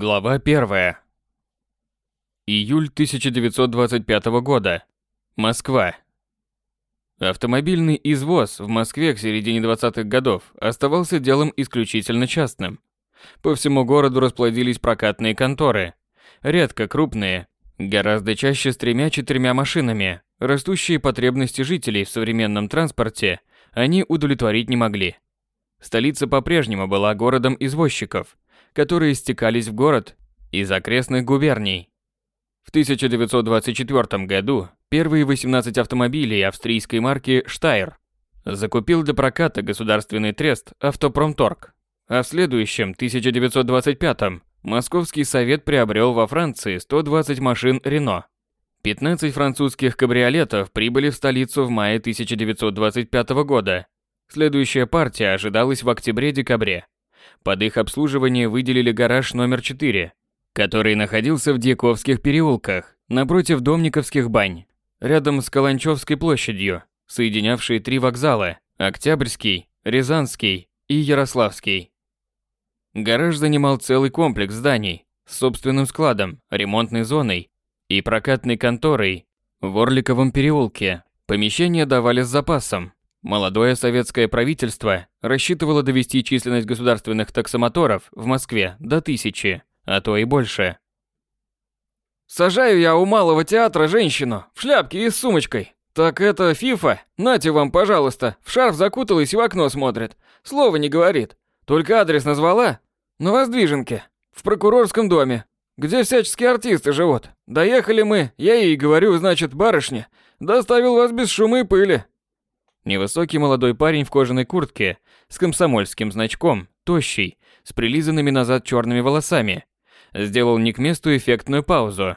Глава 1. Июль 1925 года. Москва. Автомобильный извоз в Москве к середине 20-х годов оставался делом исключительно частным. По всему городу расплодились прокатные конторы, редко крупные, гораздо чаще с тремя-четырьмя машинами. Растущие потребности жителей в современном транспорте они удовлетворить не могли. Столица по-прежнему была городом извозчиков – которые стекались в город из окрестных губерний. В 1924 году первые 18 автомобилей австрийской марки «Штайр» закупил для проката государственный трест «Автопромторг», а в следующем, 1925 Московский совет приобрел во Франции 120 машин «Рено». 15 французских кабриолетов прибыли в столицу в мае 1925 года. Следующая партия ожидалась в октябре-декабре. Под их обслуживание выделили гараж номер 4, который находился в Дьяковских переулках, напротив Домниковских бань, рядом с Каланчевской площадью, соединявшей три вокзала – Октябрьский, Рязанский и Ярославский. Гараж занимал целый комплекс зданий с собственным складом, ремонтной зоной и прокатной конторой в Орликовом переулке. Помещения давали с запасом, Молодое советское правительство рассчитывало довести численность государственных таксомоторов в Москве до тысячи, а то и больше. «Сажаю я у малого театра женщину в шляпке и с сумочкой. Так это Фифа? Нате вам, пожалуйста. В шарф закуталась и в окно смотрит. Слова не говорит. Только адрес назвала. На Воздвиженке. В прокурорском доме. Где всяческие артисты живут. Доехали мы, я ей говорю, значит, барышня. Доставил вас без шума и пыли. Невысокий молодой парень в кожаной куртке с комсомольским значком, тощий, с прилизанными назад черными волосами, сделал не к месту эффектную паузу.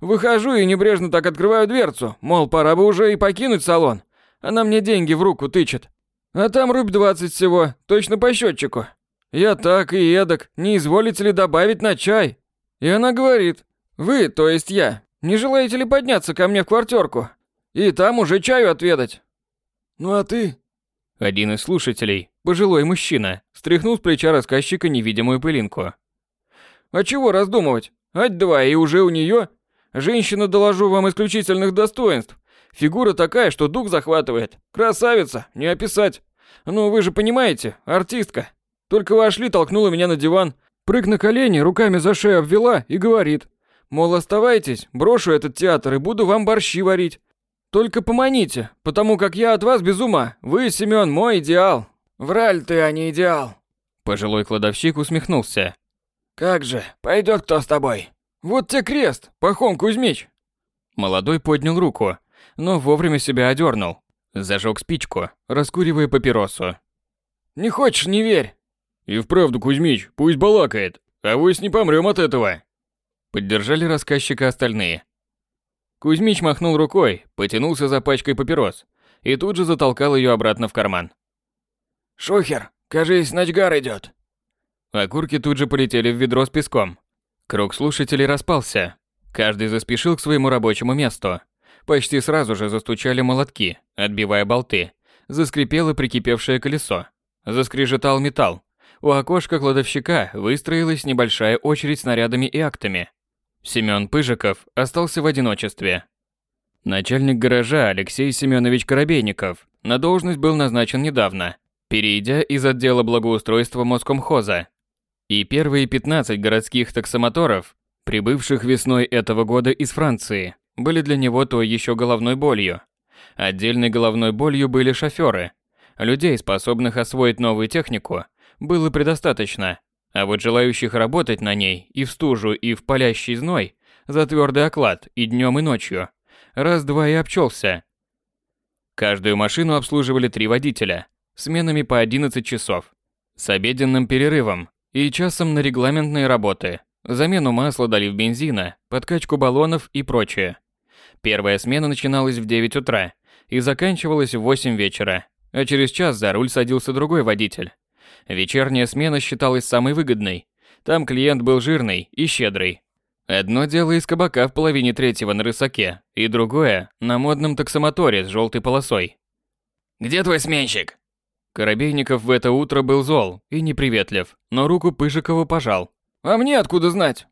Выхожу и небрежно так открываю дверцу, мол, пора бы уже и покинуть салон. Она мне деньги в руку тычет. А там рубь двадцать всего, точно по счетчику. Я так и эдак, не изволите ли добавить на чай? И она говорит, вы, то есть я, не желаете ли подняться ко мне в квартирку? И там уже чаю отведать. «Ну а ты?» Один из слушателей, пожилой мужчина, стряхнул с плеча рассказчика невидимую пылинку. «А чего раздумывать? Ать-два, и уже у нее? Женщина, доложу вам, исключительных достоинств. Фигура такая, что дух захватывает. Красавица, не описать. Ну, вы же понимаете, артистка. Только вошли, толкнула меня на диван, прыг на колени, руками за шею обвела и говорит. Мол, оставайтесь, брошу этот театр и буду вам борщи варить. Только поманите, потому как я от вас без ума. Вы, Семён, мой идеал. Враль ты, а не идеал. Пожилой кладовщик усмехнулся. Как же, пойдет кто с тобой? Вот тебе крест, Пахом Кузьмич. Молодой поднял руку, но вовремя себя одернул. Зажег спичку, раскуривая папиросу. Не хочешь, не верь. И вправду, Кузьмич, пусть балакает, а вось не помрем от этого. Поддержали рассказчика остальные. Кузьмич махнул рукой, потянулся за пачкой папирос и тут же затолкал ее обратно в карман. «Шухер, кажись, ночгар идет. Окурки тут же полетели в ведро с песком. Круг слушателей распался. Каждый заспешил к своему рабочему месту. Почти сразу же застучали молотки, отбивая болты. Заскрипело прикипевшее колесо. Заскрежетал металл. У окошка кладовщика выстроилась небольшая очередь снарядами и актами. Семён Пыжиков остался в одиночестве. Начальник гаража Алексей Семенович Коробейников на должность был назначен недавно, перейдя из отдела благоустройства Москомхоза. И первые 15 городских таксомоторов, прибывших весной этого года из Франции, были для него то еще головной болью. Отдельной головной болью были шофёры. Людей, способных освоить новую технику, было предостаточно, а вот желающих работать на ней и в стужу, и в палящий зной, за твердый оклад и днем, и ночью, раз-два и обчелся. Каждую машину обслуживали три водителя, сменами по 11 часов, с обеденным перерывом и часом на регламентные работы, замену масла, долив бензина, подкачку баллонов и прочее. Первая смена начиналась в 9 утра и заканчивалась в 8 вечера, а через час за руль садился другой водитель. Вечерняя смена считалась самой выгодной. Там клиент был жирный и щедрый. Одно дело из кабака в половине третьего на рысаке, и другое – на модном таксомоторе с желтой полосой. «Где твой сменщик?» Коробейников в это утро был зол и неприветлив, но руку Пыжикову пожал. А мне откуда знать?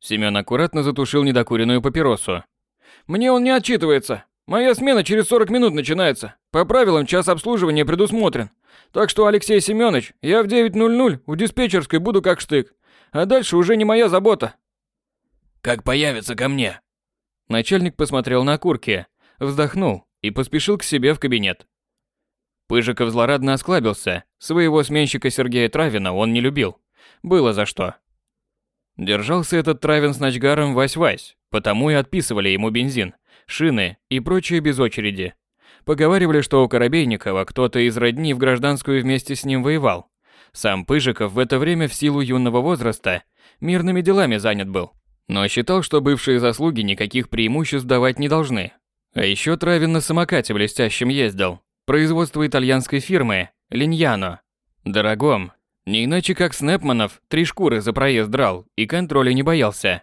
Семён аккуратно затушил недокуренную папиросу. Мне он не отчитывается. Моя смена через 40 минут начинается. По правилам час обслуживания предусмотрен. Так что, Алексей Семёныч, я в 9.00 в диспетчерской буду как штык. А дальше уже не моя забота. Как появится ко мне? Начальник посмотрел на курки, вздохнул и поспешил к себе в кабинет. Пыжиков злорадно осклабился. Своего сменщика Сергея Травина он не любил. Было за что. Держался этот Травин с Ночгаром вась-вась, потому и отписывали ему бензин, шины и прочее без очереди. Поговаривали, что у Коробейникова кто-то из родни в гражданскую вместе с ним воевал. Сам Пыжиков в это время в силу юного возраста мирными делами занят был. Но считал, что бывшие заслуги никаких преимуществ давать не должны. А еще Травин на самокате блестящем ездил. Производство итальянской фирмы Линьяно. Дорогом. Не иначе как Снепманов три шкуры за проезд драл и контроля не боялся.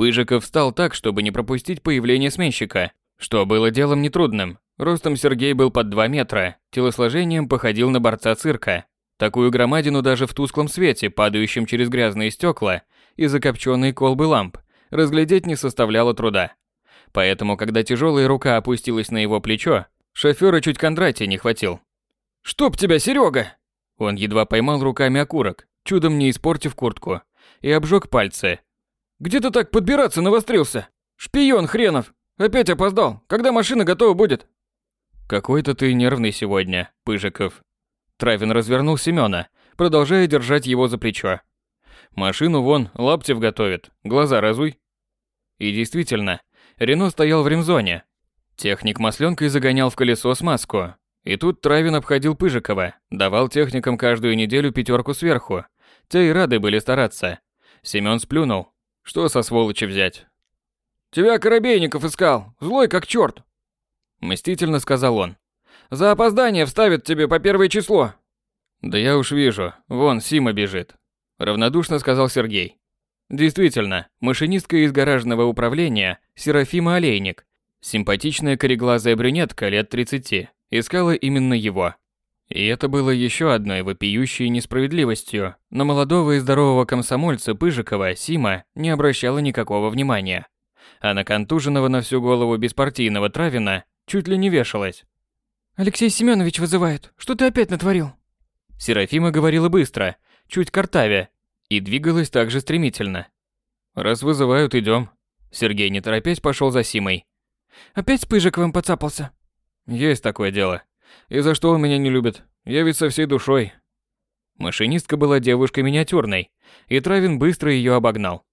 Пыжиков встал так, чтобы не пропустить появление сменщика, что было делом нетрудным. Ростом Сергей был под 2 метра, телосложением походил на борца цирка. Такую громадину даже в тусклом свете, падающем через грязные стекла и закопченные колбы ламп, разглядеть не составляло труда. Поэтому, когда тяжелая рука опустилась на его плечо, шофера чуть Кондратия не хватил. «Чтоб тебя, Серега! Он едва поймал руками окурок, чудом не испортив куртку, и обжег пальцы. «Где ты так подбираться навострился? Шпион хренов! Опять опоздал! Когда машина готова будет?» «Какой-то ты нервный сегодня, Пыжиков». Травин развернул Семёна, продолжая держать его за плечо. «Машину вон, Лаптев готовит, глаза разуй». И действительно, Рено стоял в ремзоне. Техник масленкой загонял в колесо смазку. И тут Травин обходил Пыжикова, давал техникам каждую неделю пятерку сверху. Те и рады были стараться. Семён сплюнул. Что со сволочи взять? «Тебя Коробейников искал, злой как черт!» Мстительно сказал он. «За опоздание вставят тебе по первое число!» «Да я уж вижу, вон Сима бежит», — равнодушно сказал Сергей. Действительно, машинистка из гаражного управления Серафима Олейник, симпатичная кореглазая брюнетка лет 30, искала именно его. И это было еще одной вопиющей несправедливостью. На молодого и здорового комсомольца Пыжикова Сима не обращала никакого внимания. А на контуженного на всю голову беспартийного Травина чуть ли не вешалась. «Алексей Семенович вызывает. Что ты опять натворил?» Серафима говорила быстро, чуть картавя, и двигалась также стремительно. «Раз вызывают, идем. Сергей, не торопясь, пошел за Симой. «Опять с Пыжиковым поцапался?» «Есть такое дело. И за что он меня не любит? Я ведь со всей душой». Машинистка была девушкой миниатюрной, и Травин быстро ее обогнал.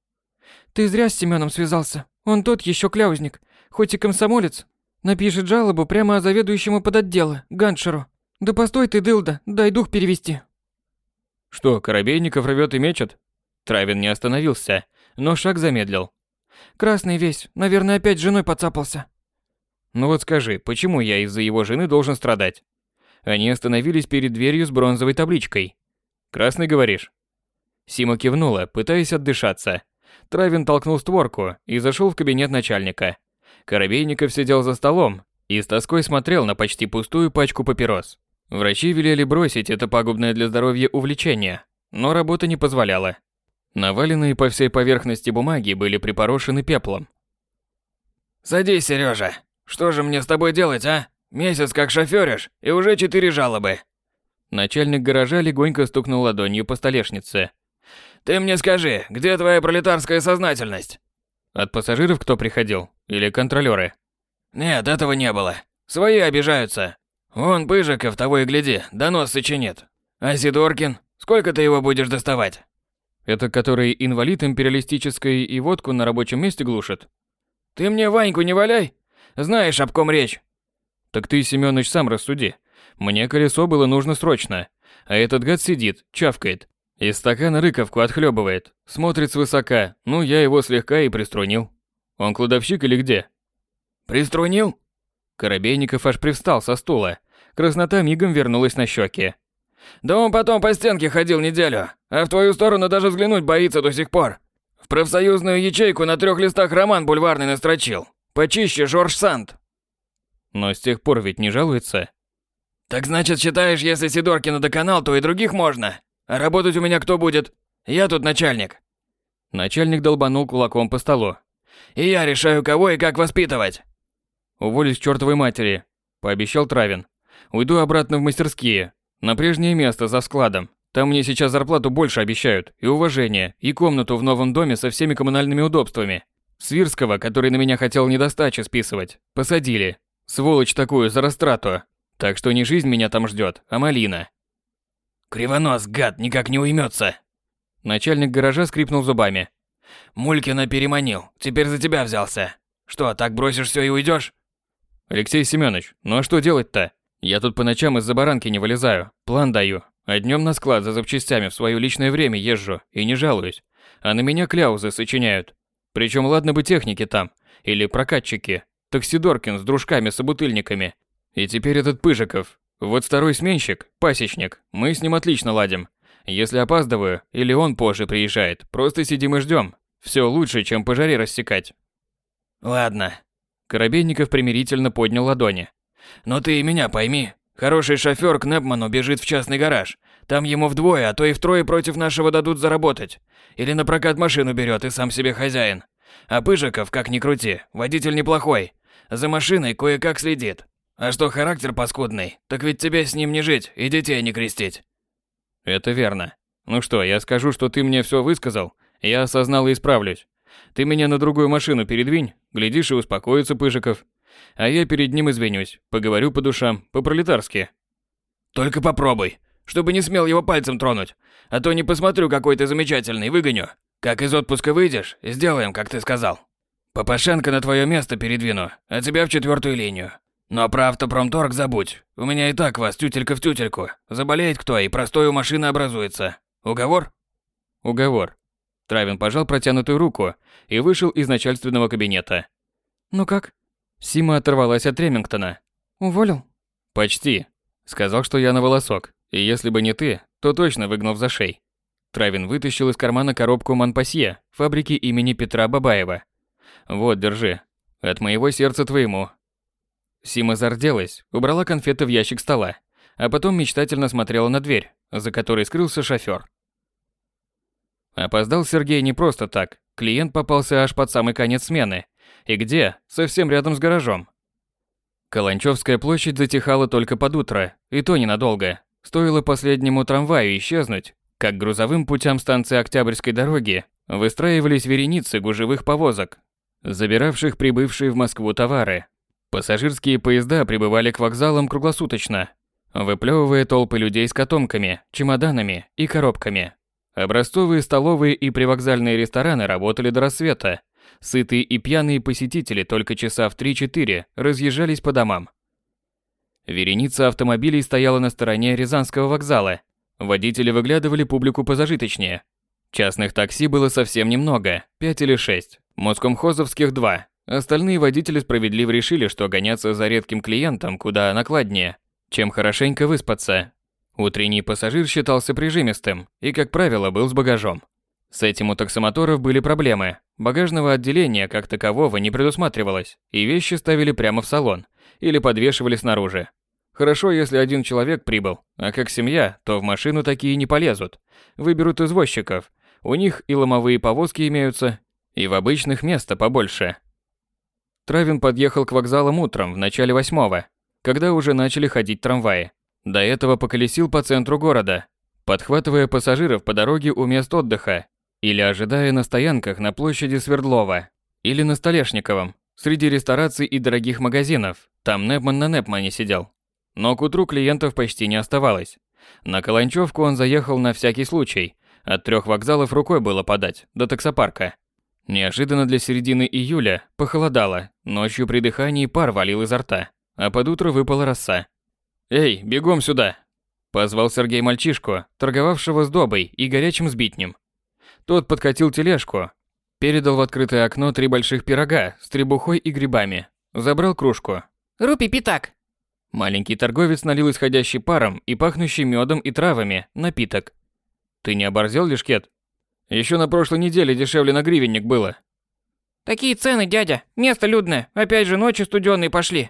«Ты зря с Семеном связался. Он тот еще кляузник, хоть и комсомолец. Напишет жалобу прямо о заведующему под отделы, Ганшеру. Да постой ты, дылда, дай дух перевести». «Что, Коробейников рвет и мечет?» Травин не остановился, но шаг замедлил. «Красный весь, наверное, опять с женой поцапался». «Ну вот скажи, почему я из-за его жены должен страдать?» Они остановились перед дверью с бронзовой табличкой. «Красный, говоришь?» Сима кивнула, пытаясь отдышаться. Травин толкнул створку и зашел в кабинет начальника. Коробейников сидел за столом и с тоской смотрел на почти пустую пачку папирос. Врачи велели бросить это пагубное для здоровья увлечение, но работа не позволяла. Наваленные по всей поверхности бумаги были припорошены пеплом. «Садись, Сережа. Что же мне с тобой делать, а? Месяц как шофёришь, и уже четыре жалобы». Начальник гаража легонько стукнул ладонью по столешнице. «Ты мне скажи, где твоя пролетарская сознательность?» От пассажиров кто приходил? Или контролёры? «Нет, этого не было. Свои обижаются. Вон Пыжиков, того и гляди, донос сочинит. А Сидоркин? Сколько ты его будешь доставать?» Это который инвалид империалистической и водку на рабочем месте глушит? «Ты мне Ваньку не валяй! Знаешь, об ком речь!» Так ты, Семёныч, сам рассуди. Мне колесо было нужно срочно. А этот гад сидит, чавкает. Из стакана рыковку отхлебывает. Смотрит свысока. Ну, я его слегка и приструнил. Он кладовщик или где? Приструнил? Коробейников аж привстал со стула. Краснота мигом вернулась на щеки. Да он потом по стенке ходил неделю, а в твою сторону даже взглянуть боится до сих пор. В профсоюзную ячейку на трех листах роман бульварный настрочил. Почище Жорж Санд. Но с тех пор ведь не жалуется. Так значит, считаешь, если Сидоркина доконал, то и других можно? А работать у меня кто будет? Я тут начальник. Начальник долбанул кулаком по столу. И я решаю, кого и как воспитывать. Уволюсь к чертовой матери, пообещал Травин. Уйду обратно в мастерские, на прежнее место за складом. Там мне сейчас зарплату больше обещают, и уважение, и комнату в новом доме со всеми коммунальными удобствами. Свирского, который на меня хотел недостачи списывать, посадили. Сволочь такую за растрату. Так что не жизнь меня там ждет, а малина. Кривонос, гад, никак не уймется. Начальник гаража скрипнул зубами. Мулькина переманил, теперь за тебя взялся. Что, так бросишь все и уйдешь? Алексей Семенович, ну а что делать-то? Я тут по ночам из-за баранки не вылезаю, план даю. А днем на склад за запчастями в свое личное время езжу и не жалуюсь. А на меня кляузы сочиняют. Причем ладно бы техники там, или прокатчики, таксидоркин с дружками-собутыльниками. И теперь этот Пыжиков. Вот второй сменщик, пасечник, мы с ним отлично ладим. Если опаздываю, или он позже приезжает, просто сидим и ждем. Все лучше, чем по жаре рассекать. Ладно. Коробейников примирительно поднял ладони. Но ты и меня пойми. Хороший шофер к Непману бежит в частный гараж. Там ему вдвое, а то и втрое против нашего дадут заработать. Или на прокат машину берет и сам себе хозяин. А Пыжиков, как ни крути, водитель неплохой. За машиной кое-как следит. А что характер паскудный, так ведь тебе с ним не жить и детей не крестить. Это верно. Ну что, я скажу, что ты мне все высказал, я осознал и исправлюсь. Ты меня на другую машину передвинь, глядишь и успокоится Пыжиков. А я перед ним извинюсь, поговорю по душам, по-пролетарски. Только попробуй, чтобы не смел его пальцем тронуть, а то не посмотрю, какой ты замечательный, выгоню. Как из отпуска выйдешь, сделаем, как ты сказал. Папашенко на твое место передвину, а тебя в четвертую линию. Но про автопромторг забудь. У меня и так вас тютелька в тютельку. Заболеет кто, и простой у машины образуется. Уговор? Уговор. Травин пожал протянутую руку и вышел из начальственного кабинета. Ну как? Сима оторвалась от Ремингтона. Уволил? Почти. Сказал, что я на волосок. И если бы не ты, то точно выгнал за шей. Травин вытащил из кармана коробку Манпасье, фабрики имени Петра Бабаева. Вот, держи. От моего сердца твоему. Сима зарделась, убрала конфеты в ящик стола, а потом мечтательно смотрела на дверь, за которой скрылся шофёр. Опоздал Сергей не просто так. Клиент попался аж под самый конец смены. И где? Совсем рядом с гаражом. Каланчевская площадь затихала только под утро, и то ненадолго. Стоило последнему трамваю исчезнуть, как грузовым путям станции Октябрьской дороги выстраивались вереницы гужевых повозок, забиравших прибывшие в Москву товары. Пассажирские поезда прибывали к вокзалам круглосуточно, выплевывая толпы людей с котомками, чемоданами и коробками. Образцовые столовые и привокзальные рестораны работали до рассвета. Сытые и пьяные посетители только часа в 3-4 разъезжались по домам. Вереница автомобилей стояла на стороне Рязанского вокзала. Водители выглядывали публику позажиточнее. Частных такси было совсем немного, 5 или 6. Москомхозовских 2. Остальные водители справедливо решили, что гоняться за редким клиентом куда накладнее, чем хорошенько выспаться. Утренний пассажир считался прижимистым и, как правило, был с багажом. С этим у таксомоторов были проблемы. Багажного отделения как такового не предусматривалось, и вещи ставили прямо в салон или подвешивали снаружи. Хорошо, если один человек прибыл, а как семья, то в машину такие не полезут. Выберут извозчиков. У них и ломовые повозки имеются, и в обычных места побольше. Травин подъехал к вокзалам утром в начале восьмого, когда уже начали ходить трамваи. До этого поколесил по центру города, подхватывая пассажиров по дороге у мест отдыха или ожидая на стоянках на площади Свердлова или на Столешниковом, среди рестораций и дорогих магазинов. Там Непман на Непмане сидел. Но к утру клиентов почти не оставалось. На Каланчевку он заехал на всякий случай. От трех вокзалов рукой было подать, до таксопарка. Неожиданно для середины июля похолодало, ночью при дыхании пар валил изо рта, а под утро выпала роса. «Эй, бегом сюда!» Позвал Сергей мальчишку, торговавшего с добой и горячим сбитнем. Тот подкатил тележку, передал в открытое окно три больших пирога с требухой и грибами, забрал кружку. «Рупи пятак!» Маленький торговец налил исходящий паром и пахнущий медом и травами напиток. «Ты не оборзел, Лешкет? Еще на прошлой неделе дешевле на гривенник было». «Такие цены, дядя, место людное, опять же ночи студеные пошли».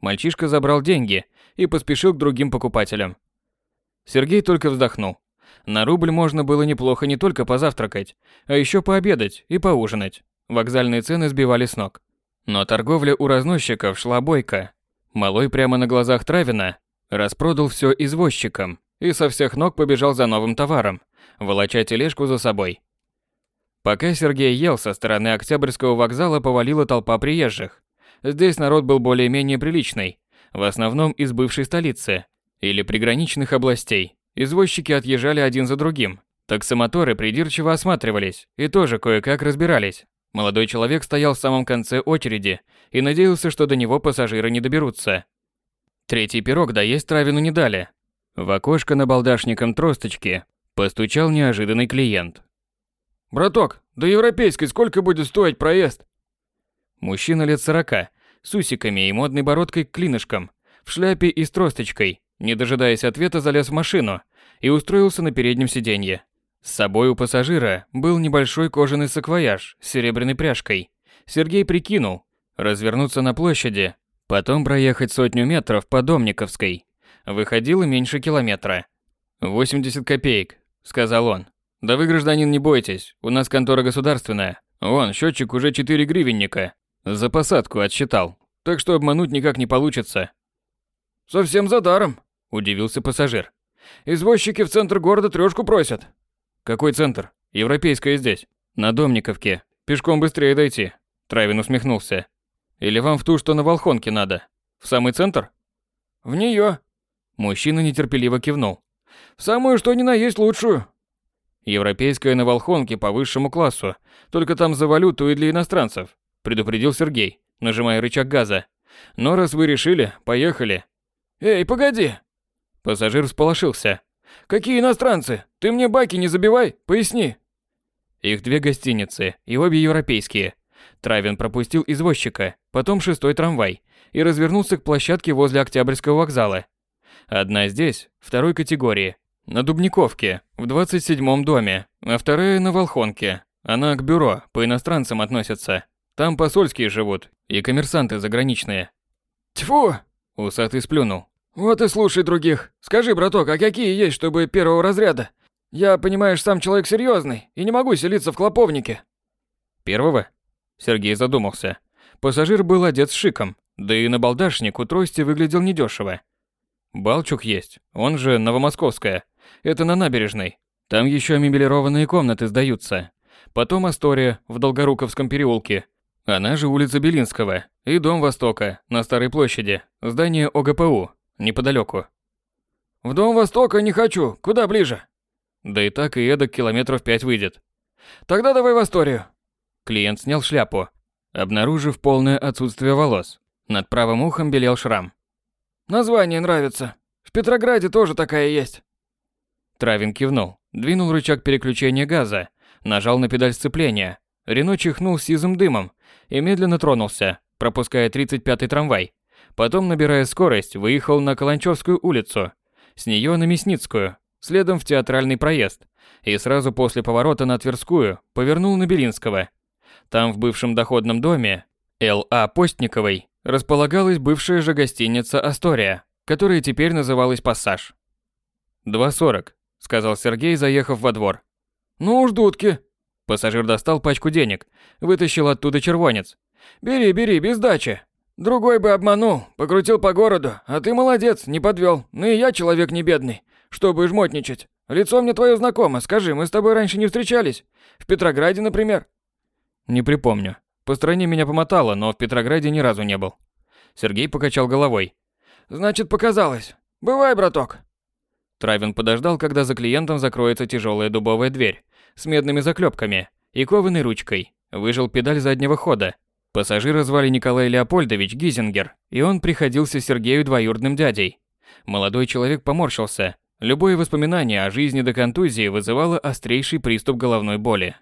Мальчишка забрал деньги и поспешил к другим покупателям. Сергей только вздохнул. На рубль можно было неплохо не только позавтракать, а еще пообедать и поужинать. Вокзальные цены сбивали с ног. Но торговля у разносчиков шла бойко. Малой прямо на глазах Травина распродал все извозчикам и со всех ног побежал за новым товаром, волоча тележку за собой. Пока Сергей ел, со стороны Октябрьского вокзала повалила толпа приезжих. Здесь народ был более-менее приличный, в основном из бывшей столицы или приграничных областей. Извозчики отъезжали один за другим. Таксомоторы придирчиво осматривались и тоже кое-как разбирались. Молодой человек стоял в самом конце очереди и надеялся, что до него пассажиры не доберутся. Третий пирог доесть Травину не дали. В окошко на балдашником тросточки постучал неожиданный клиент. «Браток, до европейской сколько будет стоить проезд?» Мужчина лет сорока, с усиками и модной бородкой к клинышкам, в шляпе и с тросточкой, не дожидаясь ответа, залез в машину и устроился на переднем сиденье. С собой у пассажира был небольшой кожаный саквояж с серебряной пряжкой. Сергей прикинул, развернуться на площади, потом проехать сотню метров по Домниковской. Выходило меньше километра. «80 копеек», — сказал он. «Да вы, гражданин, не бойтесь, у нас контора государственная. Вон, счетчик уже 4 гривенника. За посадку отсчитал. Так что обмануть никак не получится». «Совсем за даром», — удивился пассажир. «Извозчики в центр города трёшку просят». Какой центр? Европейская здесь. На Домниковке. Пешком быстрее дойти. Травин усмехнулся. Или вам в ту, что на Волхонке надо? В самый центр? В неё. Мужчина нетерпеливо кивнул. В самую, что ни на есть лучшую. Европейская на Волхонке по высшему классу. Только там за валюту и для иностранцев. Предупредил Сергей, нажимая рычаг газа. Но раз вы решили, поехали. Эй, погоди. Пассажир всполошился. Какие иностранцы? Ты мне баки не забивай, поясни. Их две гостиницы, и обе европейские. Травин пропустил извозчика, потом шестой трамвай, и развернулся к площадке возле Октябрьского вокзала. Одна здесь, второй категории, на Дубниковке, в 27-м доме, а вторая на Волхонке. Она к бюро, по иностранцам относится. Там посольские живут, и коммерсанты заграничные. Тьфу! Усатый сплюнул. Вот и слушай других. Скажи, браток, а какие есть, чтобы первого разряда? Я, понимаешь, сам человек серьезный и не могу селиться в клоповнике. Первого? Сергей задумался. Пассажир был одет с шиком, да и на балдашник у трости выглядел недешево. Балчук есть, он же Новомосковская. Это на набережной. Там еще мебелированные комнаты сдаются. Потом Астория в Долгоруковском переулке. Она же улица Белинского. И Дом Востока на Старой площади. Здание ОГПУ неподалеку. В Дом Востока не хочу, куда ближе? Да и так и эдак километров пять выйдет. Тогда давай в Асторию. Клиент снял шляпу, обнаружив полное отсутствие волос. Над правым ухом белел шрам. Название нравится. В Петрограде тоже такая есть. Травин кивнул, двинул рычаг переключения газа, нажал на педаль сцепления. Рено чихнул сизым дымом и медленно тронулся, пропуская 35-й трамвай. Потом, набирая скорость, выехал на Каланчевскую улицу, с нее на Мясницкую, следом в театральный проезд, и сразу после поворота на Тверскую повернул на Белинского. Там в бывшем доходном доме Л.А. Постниковой располагалась бывшая же гостиница «Астория», которая теперь называлась «Пассаж». «2.40», — сказал Сергей, заехав во двор. «Ну уж дудки». Пассажир достал пачку денег, вытащил оттуда червонец. «Бери, бери, без дачи. Другой бы обманул, покрутил по городу, а ты молодец, не подвел. Ну и я человек не бедный, чтобы жмотничать. Лицо мне твое знакомо, скажи, мы с тобой раньше не встречались? В Петрограде, например?» «Не припомню. По стране меня помотало, но в Петрограде ни разу не был». Сергей покачал головой. «Значит, показалось. Бывай, браток». Травин подождал, когда за клиентом закроется тяжелая дубовая дверь с медными заклепками и кованой ручкой, выжил педаль заднего хода, Пассажира звали Николай Леопольдович Гизингер, и он приходился Сергею двоюродным дядей. Молодой человек поморщился. Любое воспоминание о жизни до контузии вызывало острейший приступ головной боли.